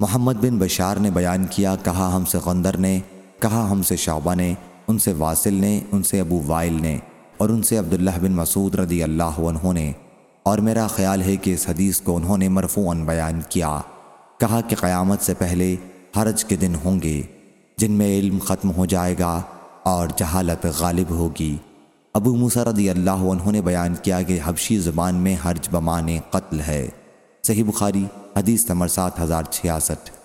محمد بن بشار نے بیان کیا، کہا ہم سے غندر نے، کہا ہم سے شعبہ نے، ان سے واصل نے، ان سے ابو وائل نے اور ان سے عبداللہ بن مسعود رضی اللہ عنہ نے۔ اور میرا خیال ہے کہ اس حدیث کو انہوں نے مرفوعاً بیان کیا۔ کہا کہ قیامت سے پہلے حرج کے دن ہوں گے، جن میں علم ختم ہو جائے گا اور جہالت غالب ہوگی۔ ابو موسیٰ رضی اللہ عنہ نے بیان کیا کہ حبشی زبان میں حرج بمان قتل ہے۔ صحیح بخاری۔ حدیث نمبر سات ہزار چھیاسٹھ۔